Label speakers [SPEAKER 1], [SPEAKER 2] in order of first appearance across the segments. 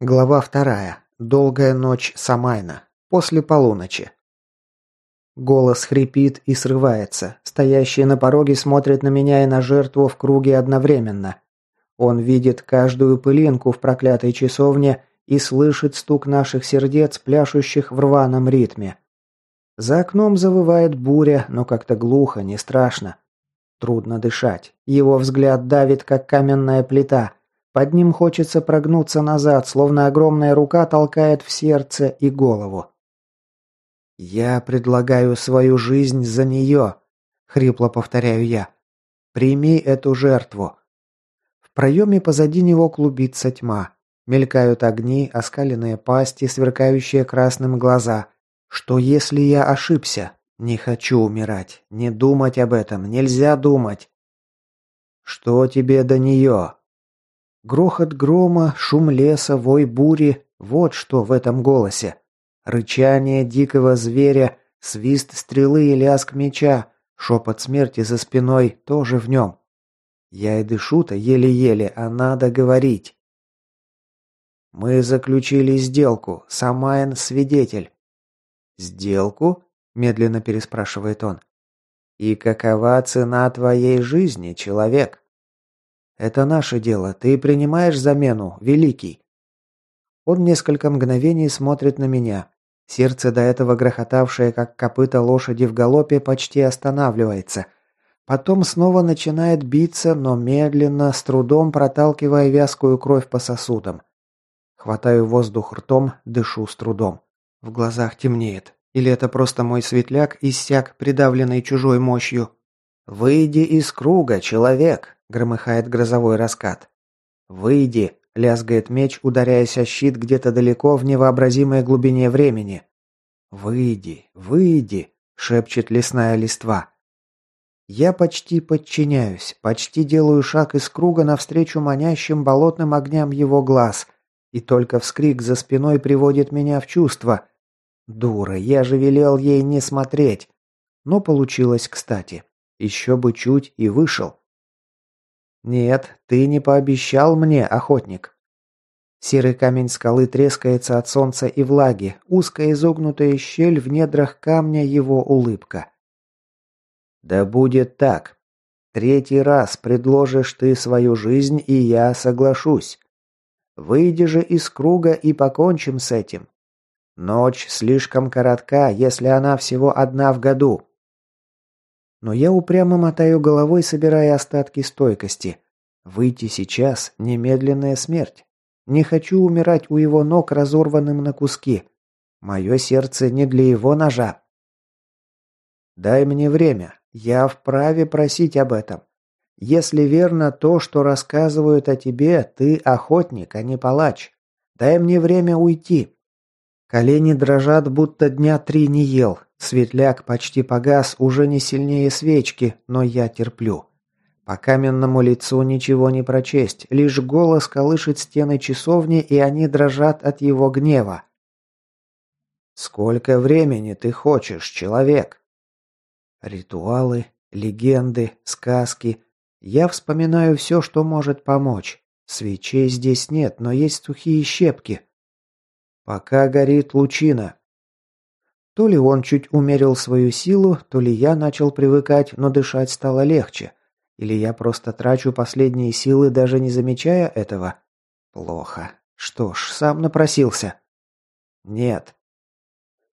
[SPEAKER 1] Глава вторая. Долгая ночь Самайна. После полуночи. Голос хрипит и срывается. Стоящий на пороге смотрит на меня и на жертву в круге одновременно. Он видит каждую пылинку в проклятой часовне и слышит стук наших сердец, пляшущих в рваном ритме. За окном завывает буря, но как-то глухо, не страшно. Трудно дышать. Его взгляд давит, как каменная плита – под ним хочется прогнуться назад, словно огромная рука толкает в сердце и голову. «Я предлагаю свою жизнь за нее», — хрипло повторяю я. «Прими эту жертву». В проеме позади него клубится тьма. Мелькают огни, оскаленные пасти, сверкающие красным глаза. Что если я ошибся? Не хочу умирать. Не думать об этом. Нельзя думать. «Что тебе до нее?» Грохот грома, шум леса, вой бури – вот что в этом голосе. Рычание дикого зверя, свист стрелы и лязг меча, шепот смерти за спиной тоже в нем. Я и дышу-то еле-еле, а надо говорить. Мы заключили сделку, Самайн свидетель. Сделку? Медленно переспрашивает он. И какова цена твоей жизни, человек? «Это наше дело. Ты принимаешь замену, Великий?» Он несколько мгновений смотрит на меня. Сердце, до этого грохотавшее, как копыта лошади в галопе, почти останавливается. Потом снова начинает биться, но медленно, с трудом проталкивая вязкую кровь по сосудам. Хватаю воздух ртом, дышу с трудом. В глазах темнеет. Или это просто мой светляк иссяк, придавленный чужой мощью? «Выйди из круга, человек!» Громыхает грозовой раскат. «Выйди!» – лязгает меч, ударяясь о щит где-то далеко в невообразимой глубине времени. «Выйди! Выйди!» – шепчет лесная листва. Я почти подчиняюсь, почти делаю шаг из круга навстречу манящим болотным огням его глаз, и только вскрик за спиной приводит меня в чувство. Дура, я же велел ей не смотреть. Но получилось кстати. Еще бы чуть и вышел. «Нет, ты не пообещал мне, охотник». Серый камень скалы трескается от солнца и влаги, узкая изогнутая щель в недрах камня его улыбка. «Да будет так. Третий раз предложишь ты свою жизнь, и я соглашусь. Выйди же из круга и покончим с этим. Ночь слишком коротка, если она всего одна в году. Но я упрямо мотаю головой, собирая остатки стойкости. Выйти сейчас – немедленная смерть. Не хочу умирать у его ног, разорванным на куски. Мое сердце не для его ножа. Дай мне время. Я вправе просить об этом. Если верно то, что рассказывают о тебе, ты охотник, а не палач. Дай мне время уйти. Колени дрожат, будто дня три не ел. Светляк почти погас, уже не сильнее свечки, но я терплю. По каменному лицу ничего не прочесть, лишь голос колышет стены часовни, и они дрожат от его гнева. «Сколько времени ты хочешь, человек?» Ритуалы, легенды, сказки. Я вспоминаю все, что может помочь. Свечей здесь нет, но есть сухие щепки. Пока горит лучина, то ли он чуть умерил свою силу, то ли я начал привыкать, но дышать стало легче. Или я просто трачу последние силы, даже не замечая этого? Плохо. Что ж, сам напросился. Нет.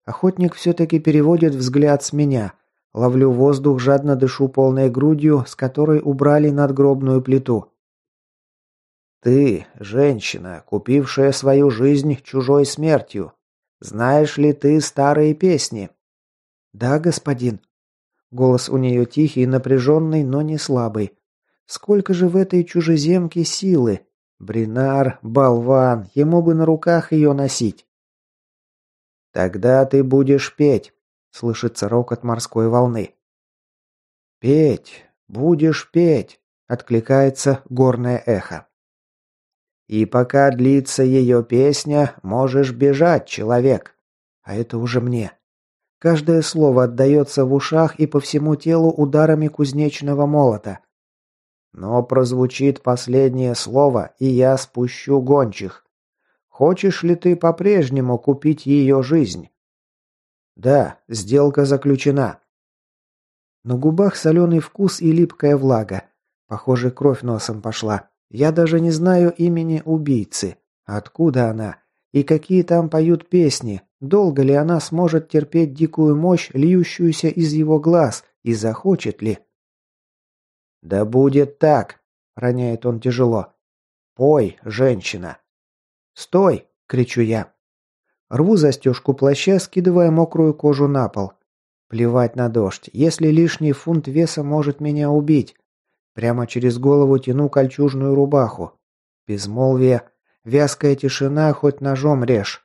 [SPEAKER 1] Охотник все-таки переводит взгляд с меня. Ловлю воздух, жадно дышу полной грудью, с которой убрали надгробную плиту. Ты, женщина, купившая свою жизнь чужой смертью, знаешь ли ты старые песни?» «Да, господин». Голос у нее тихий, напряженный, но не слабый. «Сколько же в этой чужеземке силы? Бринар, болван, ему бы на руках ее носить». «Тогда ты будешь петь», — слышится рокот морской волны. «Петь, будешь петь», — откликается горное эхо. И пока длится ее песня, можешь бежать, человек. А это уже мне. Каждое слово отдается в ушах и по всему телу ударами кузнечного молота. Но прозвучит последнее слово, и я спущу гончих. Хочешь ли ты по-прежнему купить ее жизнь?» «Да, сделка заключена». На губах соленый вкус и липкая влага. Похоже, кровь носом пошла. Я даже не знаю имени убийцы. Откуда она? И какие там поют песни? Долго ли она сможет терпеть дикую мощь, льющуюся из его глаз, и захочет ли? «Да будет так!» – роняет он тяжело. «Пой, женщина!» «Стой!» – кричу я. Рву застежку плаща, скидывая мокрую кожу на пол. Плевать на дождь. Если лишний фунт веса может меня убить. Прямо через голову тяну кольчужную рубаху. Безмолвие. Вязкая тишина, хоть ножом режь.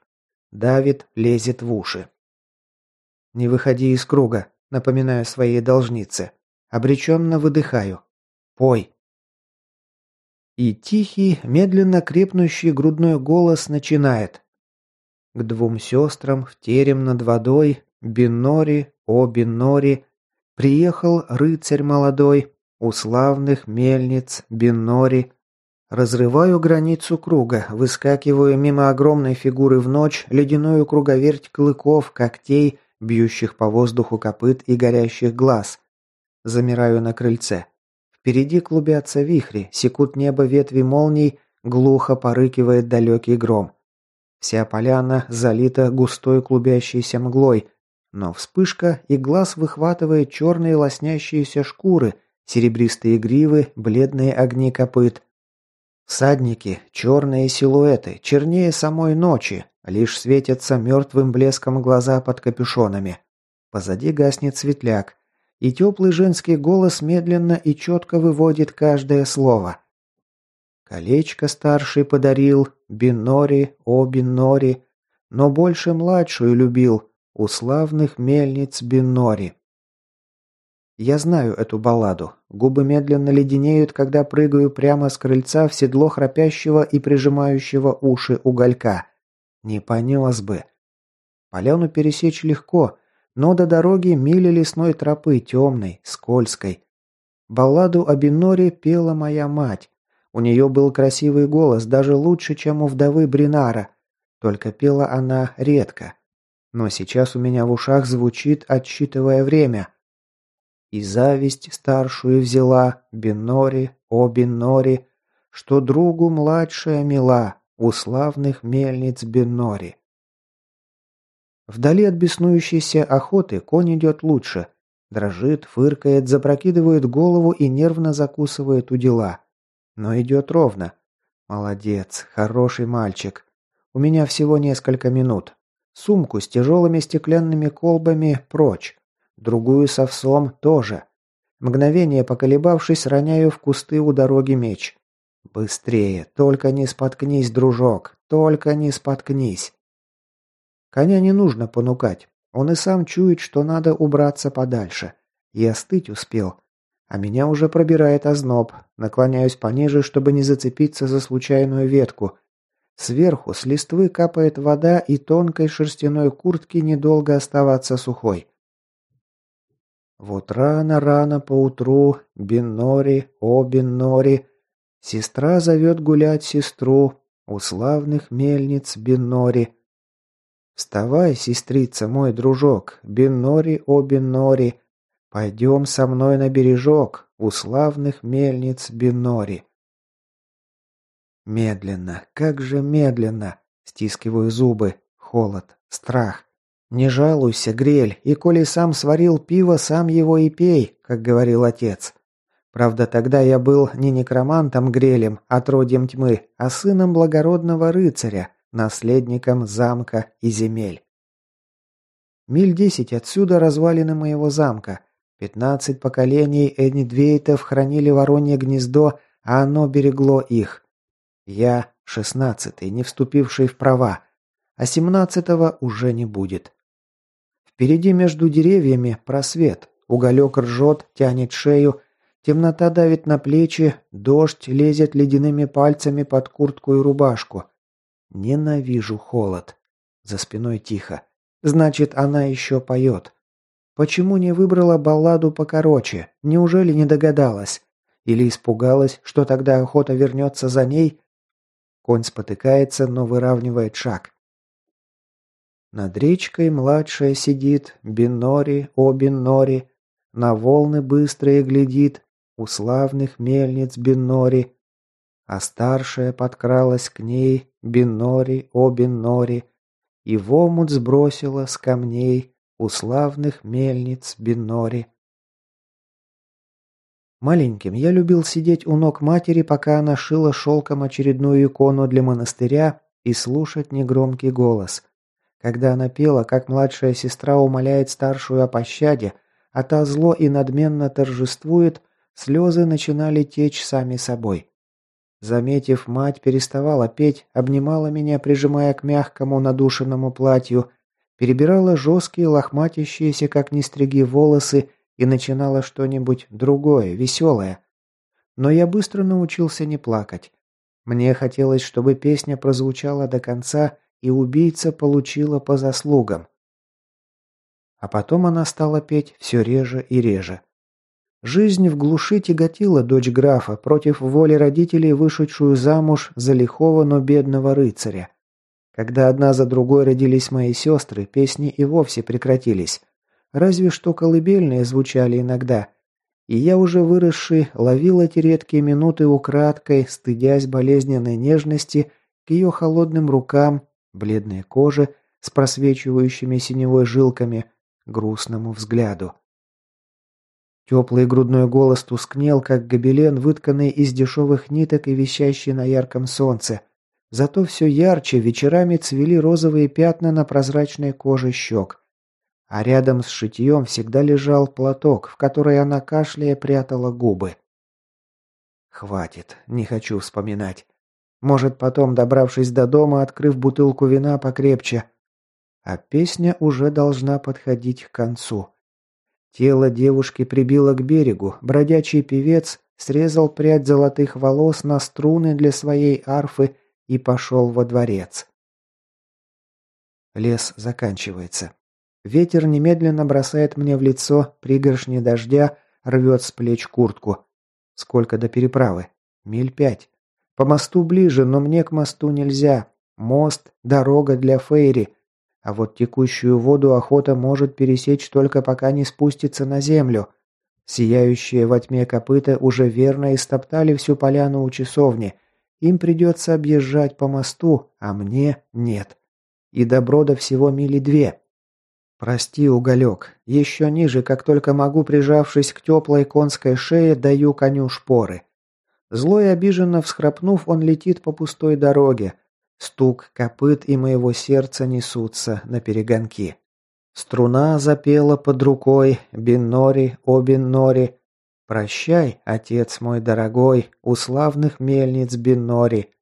[SPEAKER 1] Давид лезет в уши. «Не выходи из круга», напоминаю своей должнице. Обреченно выдыхаю. Пой. И тихий, медленно крепнущий грудной голос начинает. К двум сестрам в терем над водой, Бинори, о Бинори, приехал рыцарь молодой, у славных мельниц Бинори. Разрываю границу круга, выскакиваю мимо огромной фигуры в ночь, ледяную круговерть клыков, когтей, бьющих по воздуху копыт и горящих глаз. Замираю на крыльце. Впереди клубятся вихри, секут небо ветви молний, глухо порыкивает далекий гром. Вся поляна залита густой клубящейся мглой, но вспышка и глаз выхватывает черные лоснящиеся шкуры, серебристые гривы, бледные огни копыт. Всадники, черные силуэты, чернее самой ночи, лишь светятся мертвым блеском глаза под капюшонами. Позади гаснет светляк, и теплый женский голос медленно и четко выводит каждое слово. Колечко старший подарил, Бинори, о Бинори, но больше младшую любил, у славных мельниц Бинори. Я знаю эту балладу. Губы медленно леденеют, когда прыгаю прямо с крыльца в седло храпящего и прижимающего уши уголька. Не понес бы. Поляну пересечь легко, но до дороги мили лесной тропы темной, скользкой. Балладу о Биноре пела моя мать. У нее был красивый голос, даже лучше, чем у вдовы Бринара. Только пела она редко. Но сейчас у меня в ушах звучит, отсчитывая время. И зависть старшую взяла, Бинори, о Бинори, что другу младшая мила, у славных мельниц Бинори. Вдали от беснующейся охоты конь идет лучше. Дрожит, фыркает, запрокидывает голову и нервно закусывает у дела. Но идет ровно. Молодец, хороший мальчик. У меня всего несколько минут. Сумку с тяжелыми стеклянными колбами прочь. Другую с овсом тоже. Мгновение поколебавшись, роняю в кусты у дороги меч. Быстрее, только не споткнись, дружок, только не споткнись. Коня не нужно понукать. Он и сам чует, что надо убраться подальше. И остыть успел. А меня уже пробирает озноб. Наклоняюсь пониже, чтобы не зацепиться за случайную ветку. Сверху с листвы капает вода, и тонкой шерстяной куртке недолго оставаться сухой. Вот рано-рано поутру, Биннори, о Биннори, сестра зовет гулять сестру, у славных мельниц Биннори. «Вставай, сестрица, мой дружок, Беннори, о Беннори, пойдем со мной на бережок, у славных мельниц Беннори». Медленно, как же медленно, стискиваю зубы, холод, страх. Не жалуйся, грель, и коли сам сварил пиво, сам его и пей, как говорил отец. Правда, тогда я был не некромантом грелем, отродьем тьмы, а сыном благородного рыцаря, наследником замка и земель. Миль десять отсюда развалины моего замка. Пятнадцать поколений Эднидвейтов хранили воронье гнездо, а оно берегло их. Я шестнадцатый, не вступивший в права, а семнадцатого уже не будет. Впереди между деревьями просвет, уголек ржет, тянет шею, темнота давит на плечи, дождь лезет ледяными пальцами под куртку и рубашку. Ненавижу холод. За спиной тихо. Значит, она еще поет. Почему не выбрала балладу покороче? Неужели не догадалась? Или испугалась, что тогда охота вернется за ней? Конь спотыкается, но выравнивает шаг. Над речкой младшая сидит, Бинори, о Бинори, На волны быстрые глядит, У славных мельниц Бинори. А старшая подкралась к ней, Бинори, о Бинори, И в омут сбросила с камней У славных мельниц Бинори. Маленьким я любил сидеть у ног матери, пока она шила шелком очередную икону для монастыря и слушать негромкий голос. Когда она пела, как младшая сестра умоляет старшую о пощаде, а та зло и надменно торжествует, слезы начинали течь сами собой. Заметив, мать переставала петь, обнимала меня, прижимая к мягкому надушенному платью, перебирала жесткие, лохматящиеся, как нестриги, волосы и начинала что-нибудь другое, веселое. Но я быстро научился не плакать. Мне хотелось, чтобы песня прозвучала до конца и убийца получила по заслугам. А потом она стала петь все реже и реже. Жизнь в глуши тяготила дочь графа против воли родителей, вышедшую замуж за лихого, но бедного рыцаря. Когда одна за другой родились мои сестры, песни и вовсе прекратились. Разве что колыбельные звучали иногда. И я уже выросший ловил эти редкие минуты украдкой, стыдясь болезненной нежности к ее холодным рукам бледной коже с просвечивающими синевой жилками, грустному взгляду. Теплый грудной голос тускнел, как гобелен, вытканный из дешевых ниток и висящий на ярком солнце. Зато все ярче вечерами цвели розовые пятна на прозрачной коже щек. А рядом с шитьем всегда лежал платок, в который она кашляя прятала губы. Хватит, не хочу вспоминать. Может, потом, добравшись до дома, открыв бутылку вина покрепче. А песня уже должна подходить к концу. Тело девушки прибило к берегу. Бродячий певец срезал прядь золотых волос на струны для своей арфы и пошел во дворец. Лес заканчивается. Ветер немедленно бросает мне в лицо пригоршни дождя, рвет с плеч куртку. Сколько до переправы? Миль пять. По мосту ближе, но мне к мосту нельзя. Мост – дорога для Фейри. А вот текущую воду охота может пересечь только пока не спустится на землю. Сияющие во тьме копыта уже верно истоптали всю поляну у часовни. Им придется объезжать по мосту, а мне нет. И до всего мили две. Прости, уголек. Еще ниже, как только могу, прижавшись к теплой конской шее, даю коню шпоры. Злой обиженно всхрапнув, он летит по пустой дороге. Стук копыт и моего сердца несутся на перегонки. Струна запела под рукой «Биннори, о Биннори». «Прощай, отец мой дорогой, у славных мельниц Биннори».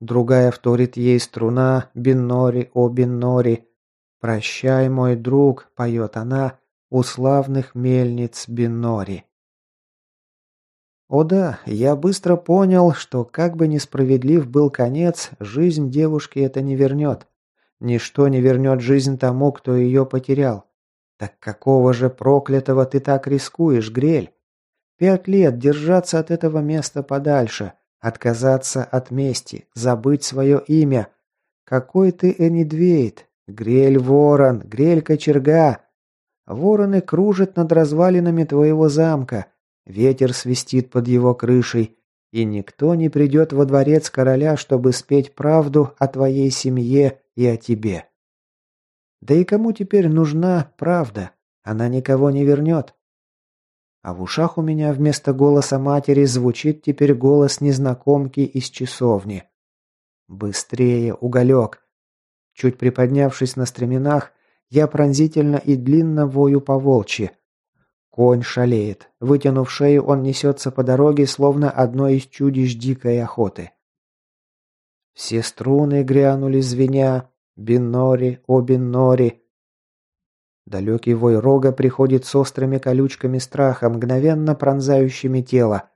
[SPEAKER 1] Другая вторит ей струна «Биннори, о Биннори». «Прощай, мой друг», — поет она, — «у славных мельниц Биннори». О да, я быстро понял, что как бы несправедлив был конец, жизнь девушки это не вернет. Ничто не вернет жизнь тому, кто ее потерял. Так какого же проклятого ты так рискуешь, Грель? Пять лет держаться от этого места подальше, отказаться от мести, забыть свое имя. Какой ты Энидвейт, Грель Ворон, Грель Кочерга. Вороны кружат над развалинами твоего замка, Ветер свистит под его крышей, и никто не придет во дворец короля, чтобы спеть правду о твоей семье и о тебе. Да и кому теперь нужна правда? Она никого не вернет. А в ушах у меня вместо голоса матери звучит теперь голос незнакомки из часовни. «Быстрее, уголек!» Чуть приподнявшись на стременах, я пронзительно и длинно вою по волчьи. Конь шалеет. Вытянув шею, он несется по дороге, словно одно из чудищ дикой охоты. Все струны грянули звеня. Бинори, о Бинори. Далекий вой рога приходит с острыми колючками страха, мгновенно пронзающими тело.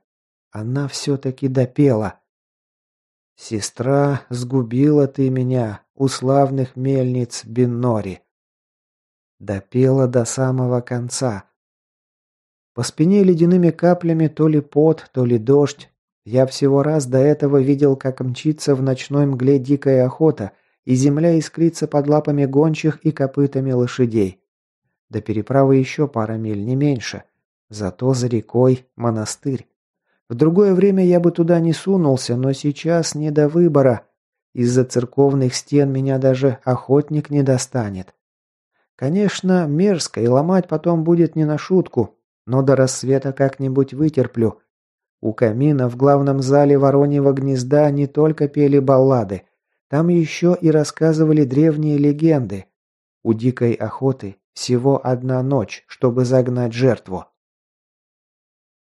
[SPEAKER 1] Она все-таки допела. «Сестра, сгубила ты меня, у славных мельниц Бинори». Допела до самого конца. По спине ледяными каплями то ли пот, то ли дождь. Я всего раз до этого видел, как мчится в ночной мгле дикая охота, и земля искрится под лапами гончих и копытами лошадей. До переправы еще пара миль, не меньше. Зато за рекой монастырь. В другое время я бы туда не сунулся, но сейчас не до выбора. Из-за церковных стен меня даже охотник не достанет. Конечно, мерзко, и ломать потом будет не на шутку, но до рассвета как-нибудь вытерплю. У камина в главном зале Вороньего гнезда не только пели баллады, там еще и рассказывали древние легенды. У дикой охоты всего одна ночь, чтобы загнать жертву.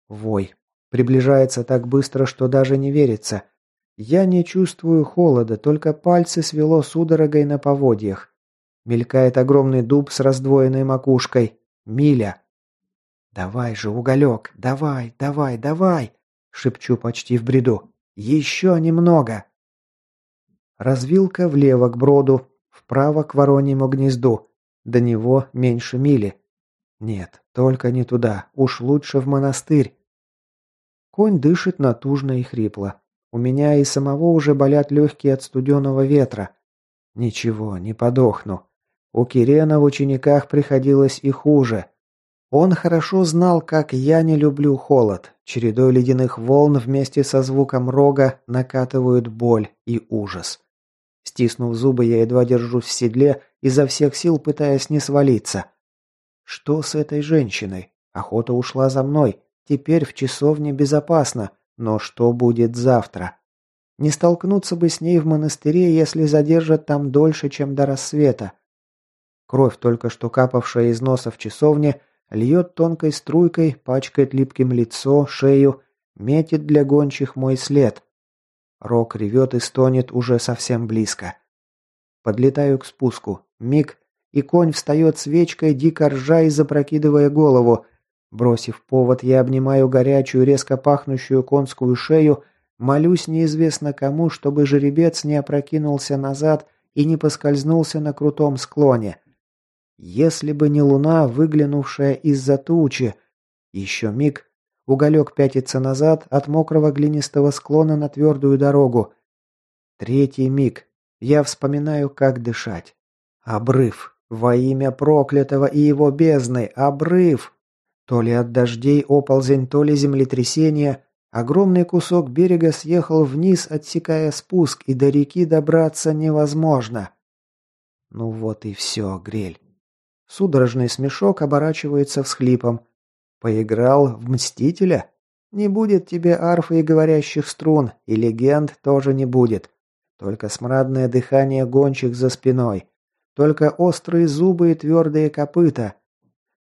[SPEAKER 1] Вой. Приближается так быстро, что даже не верится. Я не чувствую холода, только пальцы свело судорогой на поводьях. Мелькает огромный дуб с раздвоенной макушкой. Миля. «Давай же, уголек, давай, давай, давай!» Шепчу почти в бреду. «Еще немного!» Развилка влево к броду, вправо к вороньему гнезду. До него меньше мили. Нет, только не туда. Уж лучше в монастырь. Конь дышит натужно и хрипло. У меня и самого уже болят легкие от студеного ветра. Ничего, не подохну. У Кирена в учениках приходилось и хуже. Он хорошо знал, как я не люблю холод. Чередой ледяных волн вместе со звуком рога накатывают боль и ужас. Стиснув зубы, я едва держусь в седле, изо всех сил пытаясь не свалиться. Что с этой женщиной? Охота ушла за мной. Теперь в часовне безопасно. Но что будет завтра? Не столкнуться бы с ней в монастыре, если задержат там дольше, чем до рассвета. Кровь, только что капавшая из носа в часовне, льет тонкой струйкой, пачкает липким лицо, шею, метит для гончих мой след. Рок ревет и стонет уже совсем близко. Подлетаю к спуску. Миг, и конь встает свечкой, дико ржа и запрокидывая голову. Бросив повод, я обнимаю горячую, резко пахнущую конскую шею, молюсь неизвестно кому, чтобы жеребец не опрокинулся назад и не поскользнулся на крутом склоне. Если бы не луна, выглянувшая из-за тучи. Еще миг, Уголек пятится назад от мокрого глинистого склона на твердую дорогу. Третий миг. Я вспоминаю, как дышать. Обрыв. Во имя проклятого и его бездны. Обрыв. То ли от дождей оползень, то ли землетрясение. Огромный кусок берега съехал вниз, отсекая спуск, и до реки добраться невозможно. Ну вот и все, грель. Судорожный смешок оборачивается всхлипом. Поиграл в Мстителя? Не будет тебе арфы и говорящих струн, и легенд тоже не будет. Только смрадное дыхание гончих за спиной. Только острые зубы и твердые копыта.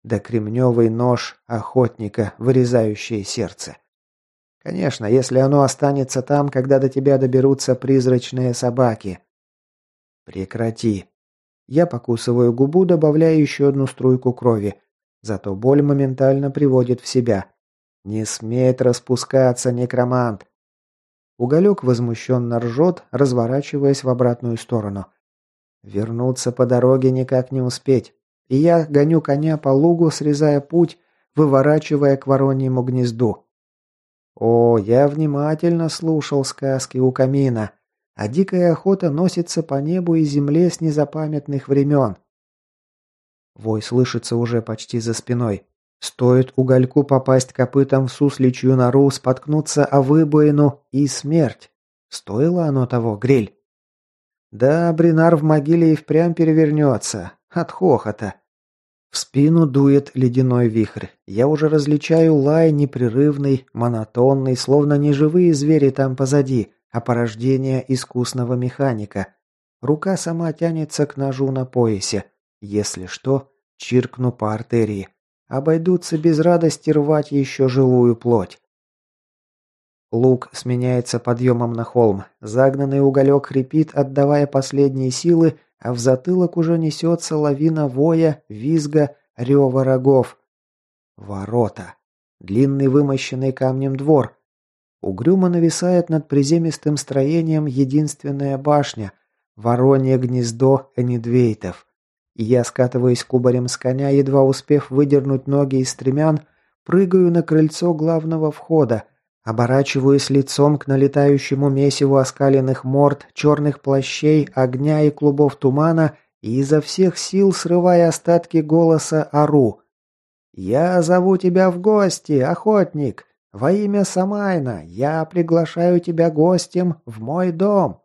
[SPEAKER 1] Да кремневый нож охотника, вырезающий сердце. Конечно, если оно останется там, когда до тебя доберутся призрачные собаки. Прекрати. Я покусываю губу, добавляя еще одну струйку крови. Зато боль моментально приводит в себя. «Не смеет распускаться, некромант!» Уголек возмущенно ржет, разворачиваясь в обратную сторону. Вернуться по дороге никак не успеть. И я гоню коня по лугу, срезая путь, выворачивая к вороньему гнезду. О, я внимательно слушал сказки у камина, а дикая охота носится по небу и земле с незапамятных времен. Вой слышится уже почти за спиной. Стоит угольку попасть копытом в сусличью нору, споткнуться о выбоину и смерть. Стоило оно того, грель? Да, Бринар в могиле и впрямь перевернется. От хохота. В спину дует ледяной вихрь. Я уже различаю лай непрерывный, монотонный, словно не живые звери там позади, а порождение искусного механика. Рука сама тянется к ножу на поясе. Если что, чиркну по артерии. Обойдутся без радости рвать еще живую плоть. Лук сменяется подъемом на холм. Загнанный уголек хрипит, отдавая последние силы, а в затылок уже несется лавина воя, визга, рева рогов. Ворота. Длинный вымощенный камнем двор. Угрюмо нависает над приземистым строением единственная башня – воронье гнездо Энидвейтов. И я скатываюсь кубарем с коня, едва успев выдернуть ноги из стремян, прыгаю на крыльцо главного входа, оборачиваюсь лицом к налетающему месиву оскаленных морд, черных плащей, огня и клубов тумана и изо всех сил срывая остатки голоса «Ару». «Я зову тебя в гости, охотник!» «Во имя Самайна я приглашаю тебя гостем в мой дом!»